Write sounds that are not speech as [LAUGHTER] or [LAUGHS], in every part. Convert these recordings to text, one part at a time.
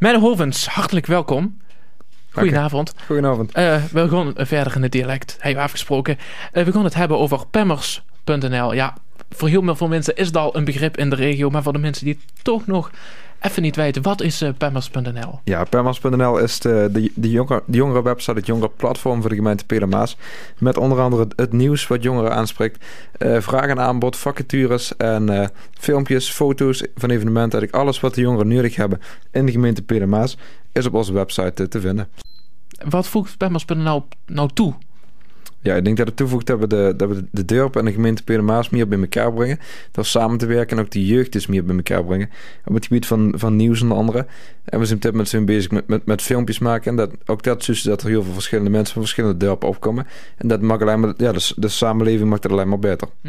Mijn Hovens, hartelijk welkom. Goedenavond. Goedenavond. Uh, we gaan verder in het dialect, hebben we afgesproken. Uh, we gaan het hebben over pemmers.nl. Ja, voor heel veel mensen is dat al een begrip in de regio, maar voor de mensen die toch nog even niet weten, wat is uh, Pemmers.nl? Ja, Pemmers.nl is de, de, de, jongere, de jongere website, het jongere platform voor de gemeente Pelemaas. Met onder andere het, nieuws wat jongeren aanspreekt. Uh, vraag en aanbod, vacatures en uh, filmpjes, foto's van evenementen. Eigenlijk alles wat de jongeren nodig hebben in de gemeente Pelemaas is op onze website te vinden. Wat voegt Pemmers.nl nou toe ja, ik denk dat het toevoegt dat we de, dat we de dorp en de gemeente Peermaas meer bij elkaar brengen. We samen te werken en ook de jeugd dus meer bij elkaar brengen. Op het gebied van, van nieuws en andere. En we zijn op dit moment zijn bezig met, met, met filmpjes maken. En dat, ook dat dus dat er heel veel verschillende mensen van verschillende dorpen opkomen. En dat mag alleen maar, ja, de, de samenleving maakt het alleen maar beter. Hm.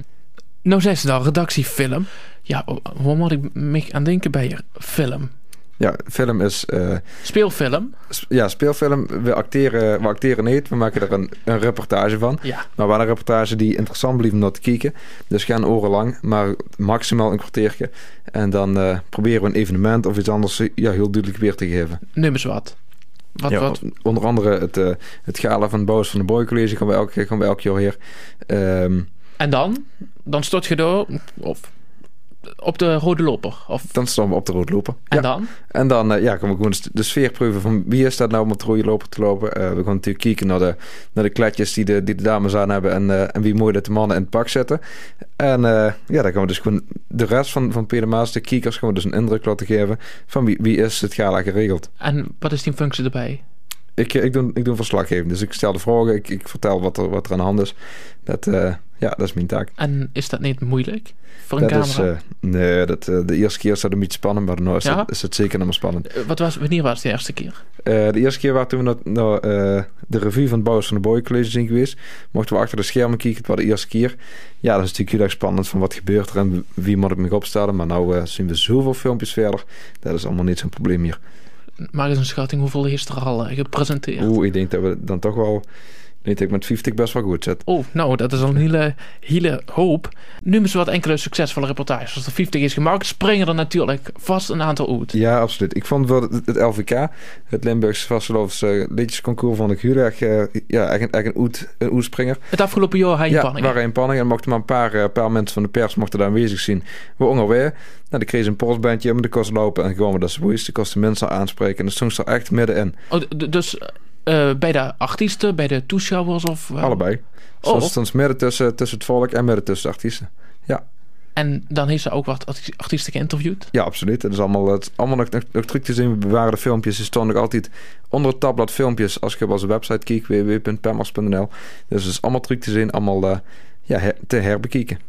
Nou zei ze dan, redactiefilm. Ja, waar moet ik me aan denken bij je film? Ja, film is... Uh, speelfilm? Ja, speelfilm. We acteren, we acteren niet. We maken er een, een reportage van. Ja. Maar wel een reportage die interessant blijft om naar te kijken. Dus geen oren lang, maar maximaal een kwartiertje. En dan uh, proberen we een evenement of iets anders ja, heel duidelijk weer te geven. Noem eens wat. Wat, ja, wat? Onder andere het, uh, het gala van Boos van de Boy College gaan we elke, gaan we elk jaar hier. Um, en dan? Dan stort je door... Of op de rode loper? Of? Dan staan we op de rode loper. En dan? En dan uh, ja, gaan we gewoon de sfeer proeven van wie is dat nou om op de rode loper te lopen. Uh, we gaan natuurlijk kijken naar de, naar de kletjes die de, die de dames aan hebben en, uh, en wie mooi dat de mannen in het pak zetten. En ja, dan gaan we dus gewoon de rest van, van Peter Maas, de kiekers, we dus een indruk laten geven van wie, wie is het gala geregeld. En wat is die functie erbij? Ik, ik, doe, ik doe verslaggeving. Dus ik stel de vragen, ik, ik vertel wat er, wat er aan de hand is. Dat, uh, ja, dat is mijn taak. En is dat niet moeilijk voor een dat camera? Is, uh, nee, dat, uh, de eerste keer is dat een beetje spannend, maar nu is, ja? is het zeker nog maar spannend. wat was, wanneer was het de eerste keer? de eerste keer waren toen we naar, naar de revue van het Bouwers van de Boy College zijn geweest. Mochten we achter de schermen kijken, het was de eerste keer. Ja, dat is natuurlijk heel erg spannend van wat gebeurt er en wie moet ik me opstellen. Maar nu zien we zoveel filmpjes verder. Dat is allemaal niet zo'n probleem hier. Maak eens een schatting, hoeveel is er al gepresenteerd? Oeh, ik denk dat we dan toch wel... Ik denk met 50 best wel goed zit. Oh, nou, dat is al een hele, hele hoop. Nu eens wat enkele succesvolle reportages. Als er 50 is gemaakt, springen er natuurlijk vast een aantal uit. Ja, absoluut. Ik vond wel het, LVK, het Limburgse Vastelovs uh, liedjesconcours, vond ik heel erg, uh, ja, echt, echt een, oet, een oetspringer. Het afgelopen jaar had je ja, Panningen. waren in Panningen. En mochten maar een paar, uh, paar mensen van de pers mochten daar aanwezig zien. We ongeveer. Nou, dan kreeg ze een polsbandje om de kost lopen en gewoon dat ze woest. De kost de mensen aanspreken. En dat stond er echt middenin. Oh, dus uh, bij de artiesten, bij de toeschouwers? Of, uh... Allebei. Oh. Midden tussen, tussen het volk en midden tussen de artiesten. Ja. En dan heeft ze ook wat artiesten geïnterviewd? Ja, absoluut. Het is allemaal, het, allemaal nog, nog, nog terug te zien. We bewaren de filmpjes. Ze stonden nog altijd onder het tabblad filmpjes. Als je op onze website kijkt, www.pemmers.nl. Dus het is allemaal terug te zien. Allemaal uh, ja, her, te herbekijken.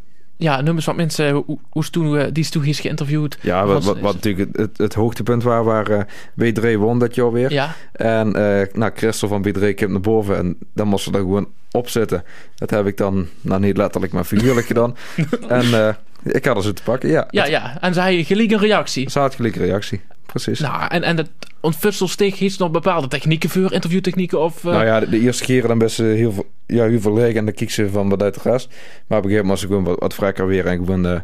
Ja, noem eens wat mensen hoe, hoe toen, die is toen is geïnterviewd. Ja, wat, wat, wat natuurlijk het, het, hoogtepunt was, waar uh, W3 won dat jaar weer. Ja. En uh, nou, Christel van W3 kwam naar boven en dan moest ze er gewoon op zitten. Dat heb ik dan, nou niet letterlijk, maar figuurlijk gedaan. [LAUGHS] En uh, ik had er ze te pakken, ja. Ja, ja. En zij gelijk een reactie. Ze had gelijk een reactie, precies. Nou, en, en het ontfutselsteeg heeft nog bepaalde technieken voor, interviewtechnieken of... Uh... Nou ja, de, de, eerste keren dan best heel veel, ja, heel veel leeg en dan kiek ze van wat uit de rest. Maar op een gegeven moment was ze gewoon wat, wat vrekker weer en gewoon... Uh,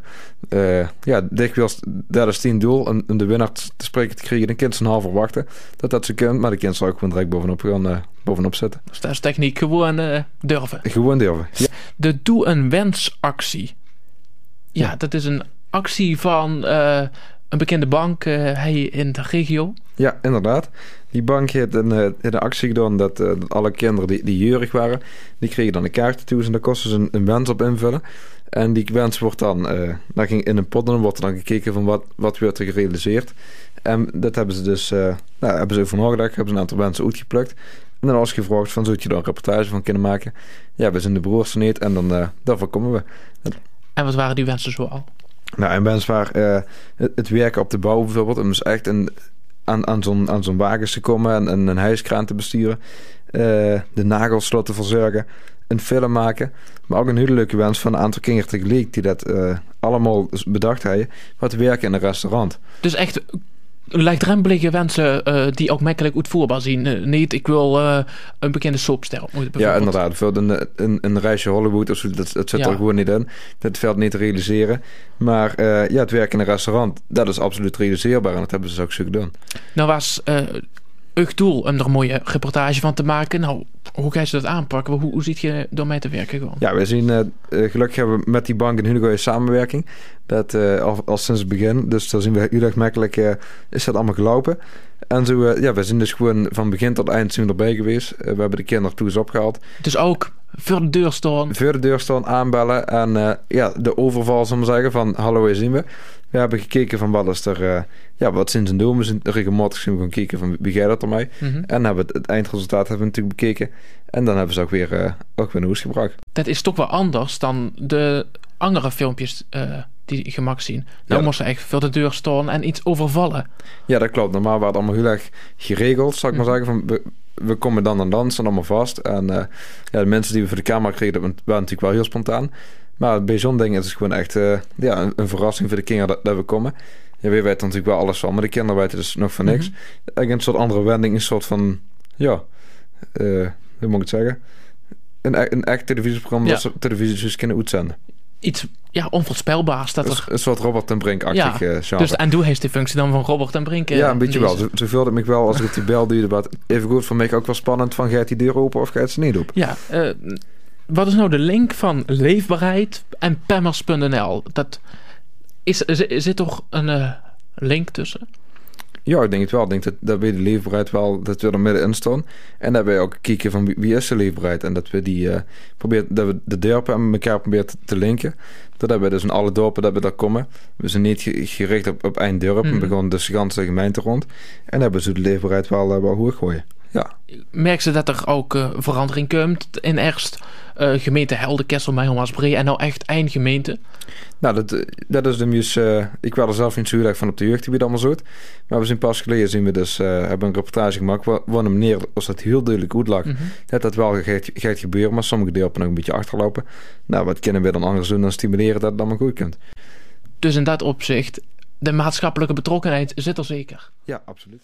uh, ja, dikwijls, dat is tien doel. En, en de winnaar te spreken te krijgen, dan kind ze een half verwachten dat dat ze kunt. Maar de kind zal ook gewoon direct bovenop gaan, bovenop zetten. Dus dat is techniek, gewoon durven. Gewoon durven, ja. De Doe een Wensactie. Ja, ja, dat is een actie van een bekende bank uh, hij in de regio. Ja, inderdaad. Die bank heeft een, uh, een actie gedaan dat, uh, dat alle kinderen die, die jeurig waren, die kregen dan een kaart toe en daar kosten ze een, een wens op invullen. En die wens wordt dan, dan ging in een pot en dan wordt er dan gekeken van wat, wat werd er gerealiseerd. En dat hebben ze dus, nou, hebben ze over nagedacht, hebben ze een aantal wensen uitgeplukt. En dan was gevraagd van, zou je daar een reportage van kunnen maken? Ja, we zijn de broers niet en dan, daarvoor komen we. En wat waren die wensen zoal? Nou, en wens waar uh, het, werken op de bouw bijvoorbeeld, om dus echt een, aan, aan zo'n aan wagens te komen en, en een huiskraan te besturen, uh, de nagelslot te verzorgen, een film maken, maar ook een hele leuke wens van een aantal kinderen tegelijk die dat uh, allemaal bedacht hebben, wat werken in een restaurant. Dus echt laagdrempelige wensen eh, die ook makkelijk uitvoerbaar zien. Eh, niet, ik wil eh, een bekende soapster. Ja, inderdaad. Een, een, een reisje Hollywood of zo, dat, dat zit Ja. er gewoon niet in. Dat valt niet te realiseren. Maar ja, het werk in een restaurant, dat is absoluut realiseerbaar. En dat hebben ze ook zo gedaan. Nou was doel om er een mooie reportage van te maken. Nou, hoe ga je dat aanpakken? Hoe, hoe ziet je door mij te werken gewoon? Ja, we zien, eh, eh, gelukkig hebben we met die bank in Hugo een samenwerking. Dat eh, al, al sinds het begin. Dus daar zien we heel erg makkelijk, is dat allemaal gelopen. En zo, ja, we zijn dus gewoon van begin tot eind zijn we erbij geweest. We hebben de kinderen toe eens opgehaald. Dus ook voor de deur staan. Voor de deur staan, aanbellen. En eh, ja, de overval, we zeggen, van hallo, hier zien we. We hebben gekeken van wat is er, eh, ja, wat zijn zijn doen. We zijn regelmatig zijn we gaan kijken van wie gaat dat ermee. Mhm. En hebben het, het eindresultaat hebben we natuurlijk bekeken. En dan hebben ze ook weer, eh, ook weer nieuws gebracht. Dat is toch wel anders dan de andere filmpjes die je mag zien. Nou Ja. moest ze echt voor de deur staan en iets overvallen. Ja, dat klopt. Normaal werd het allemaal heel erg geregeld, zal ik maar Mhm. zeggen. Van, we, komen dan en dan, staan allemaal vast. En eh, ja, de mensen die we voor de camera kregen, dat waren natuurlijk wel heel spontaan. Maar bij zo'n ding is het gewoon echt eh, ja, een, een verrassing voor de kinderen dat, dat we komen. Ja, we weten natuurlijk wel alles van, maar de kinderen weten dus nog van niks. Eigenlijk een soort andere wending, een soort van, ja, eh, hoe moet ik het zeggen? Een, e- een echt televisieprogramma Ja. dat ze televisie dus kunnen uitzenden. Iets ja, onvoorspelbaars. Dat er, een soort Robert en Brink-achtig Ja, eh, genre. dus en doe heeft die functie dan van Robert en Brink. eh, Ja, een beetje wel. zo voelde ik me wel als ik die bel duwde. Maar even goed voor mij ook wel spannend van gaat die deur open of gaat ze niet open? Ja, eh, wat is nou de link van leefbaarheid en pammers.nl? Dat is, zi- zit toch een eh, link tussen? Ja, ik denk het wel. Ik denk dat, dat we de leefbaarheid wel, dat we er middenin staan. En dat wij ook kijken van wie, is de leefbaarheid. En dat we die proberen, dat we de dorpen aan elkaar proberen te, linken. Dat hebben we dus in alle dorpen dat we daar komen. We zijn niet ge- gericht op, op één dorp. We gaan dus de ganse gemeente rond. En hebben ze de leefbaarheid wel, eh, wel hoog gooien. Ja. Merk ze dat er ook eh, verandering komt in eerst eh, gemeente Helden, Kessel, Meijel, en nou echt eindgemeente? Nou, dat, eh, dat is de mus. eh, ik wil er zelf niet zo heel erg van op de jeugdgebied allemaal zo. Maar we zijn pas geleden zien we dus, hebben een reportage gemaakt. Waar, waar een meneer, als dat heel duidelijk goed lag, Mhm. dat dat wel gaat, gaat gebeuren. Maar sommige delen nog een beetje achterlopen. Nou, wat kunnen we dan anders doen dan stimuleren dat het allemaal goed kunt? Dus in dat opzicht, de maatschappelijke betrokkenheid zit er zeker. Ja, absoluut.